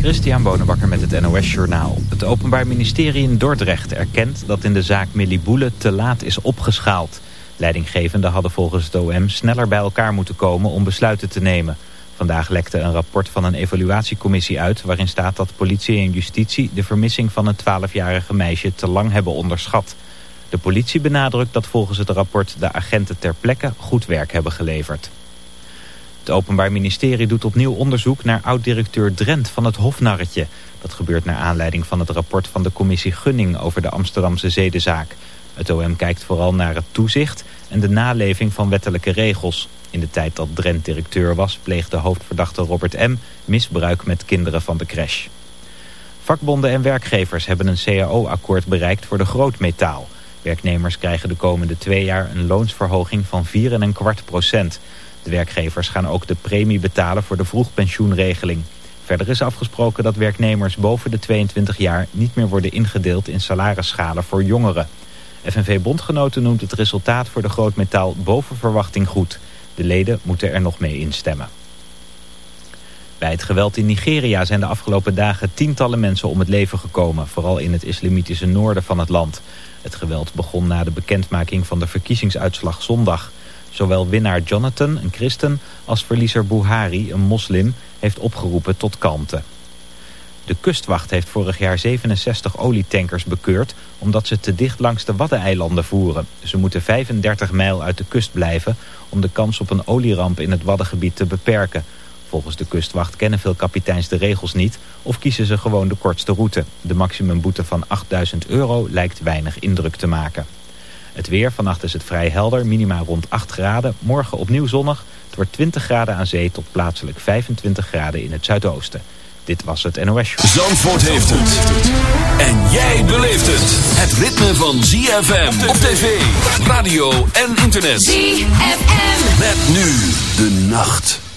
Christian Bonenbakker met het NOS Journaal. Het Openbaar Ministerie in Dordrecht erkent dat in de zaak Millie Boele te laat is opgeschaald. Leidinggevenden hadden volgens het OM sneller bij elkaar moeten komen om besluiten te nemen. Vandaag lekte een rapport van een evaluatiecommissie uit... waarin staat dat politie en justitie de vermissing van een 12-jarige meisje te lang hebben onderschat. De politie benadrukt dat volgens het rapport de agenten ter plekke goed werk hebben geleverd. Het Openbaar Ministerie doet opnieuw onderzoek naar oud-directeur Drent van het Hofnarretje. Dat gebeurt naar aanleiding van het rapport van de commissie Gunning over de Amsterdamse zedenzaak. Het OM kijkt vooral naar het toezicht en de naleving van wettelijke regels. In de tijd dat Drent directeur was pleegde hoofdverdachte Robert M. misbruik met kinderen van de crash. Vakbonden en werkgevers hebben een CAO-akkoord bereikt voor de grootmetaal. Werknemers krijgen de komende twee jaar een loonsverhoging van 4,25 procent. De werkgevers gaan ook de premie betalen voor de vroegpensioenregeling. Verder is afgesproken dat werknemers boven de 22 jaar niet meer worden ingedeeld in salarisschalen voor jongeren. FNV-bondgenoten noemt het resultaat voor de grootmetaal boven verwachting goed. De leden moeten er nog mee instemmen. Bij het geweld in Nigeria zijn de afgelopen dagen tientallen mensen om het leven gekomen, vooral in het islamitische noorden van het land. Het geweld begon na de bekendmaking van de verkiezingsuitslag zondag. Zowel winnaar Jonathan, een christen, als verliezer Buhari, een moslim, heeft opgeroepen tot kalmte. De kustwacht heeft vorig jaar 67 olietankers bekeurd... omdat ze te dicht langs de Waddeneilanden voeren. Ze moeten 35 mijl uit de kust blijven... om de kans op een olieramp in het Waddengebied te beperken. Volgens de kustwacht kennen veel kapiteins de regels niet... of kiezen ze gewoon de kortste route. De maximumboete van 8000 euro lijkt weinig indruk te maken. Het weer, vannacht is het vrij helder, minima rond 8 graden. Morgen opnieuw zonnig. Het wordt 20 graden aan zee tot plaatselijk 25 graden in het zuidoosten. Dit was het NOS Show. Zandvoort heeft het. En jij beleeft het. Het ritme van ZFM op tv, radio en internet. ZFM. Met nu de nacht.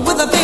with a thing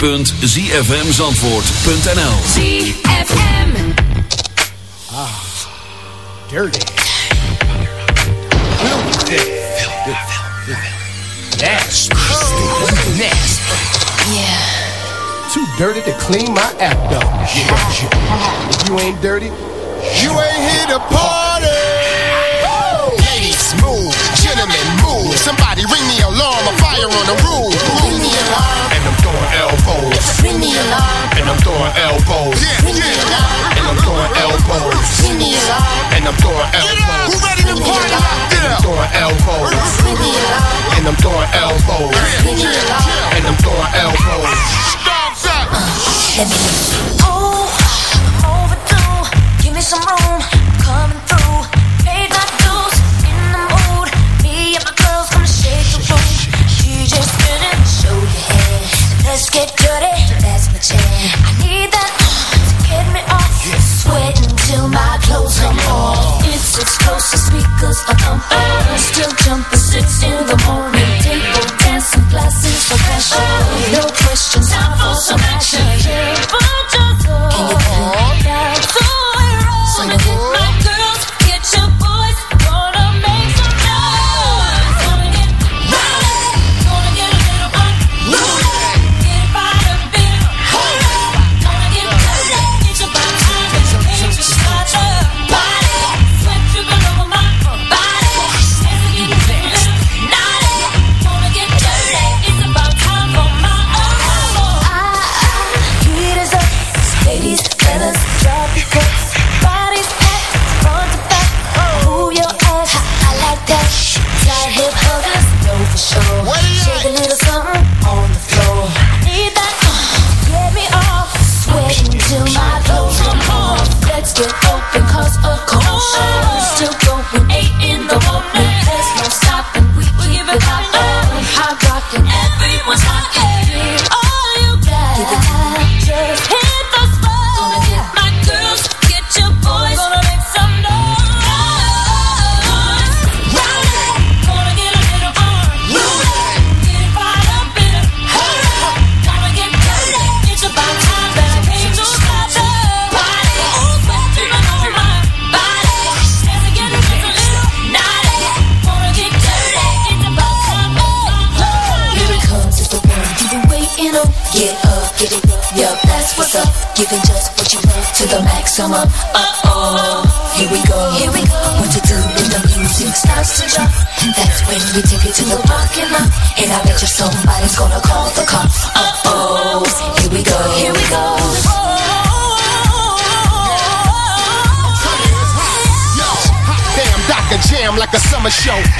www.zfmzandvoort.nl ZFM Ah, dirty. Nasty. Nasty. Yeah Too dirty to clean my app though. If you ain't dirty, you ain't here to party. Ladies, move. Gentlemen, move. Somebody ring the alarm. A fire on the roof. Ring the alarm elbows. Bring me along. And I'm throwing elbows. Bring me along. And I'm throwing elbows. Bring me along. And I'm throwing elbows. Who ready to party? Get up. Throwing elbows. Bring me along. And I'm throwing elbows. Bring me along. And I'm throwing elbows. Stomps up. Let me. Oh, overdue. Give me some room. I still jump at six in the morning. Show.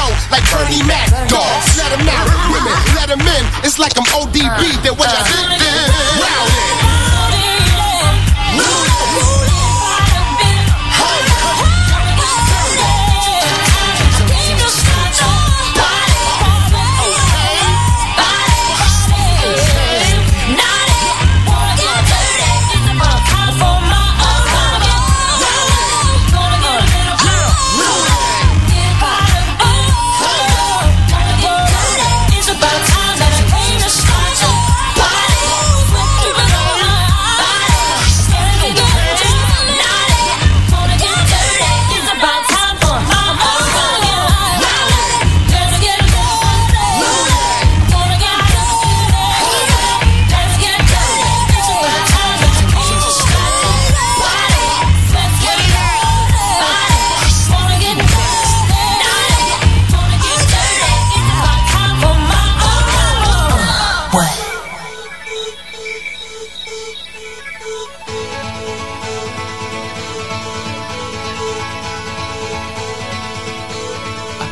like Bernie Mac. Dogs, let 'em out. Women, let 'em in. It's like I'm ODB. That what I did then. Rowdy.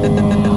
Thank you.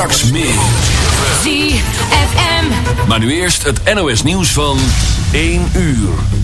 Straks meer. ZFM. Maar nu eerst het NOS nieuws van 1 uur.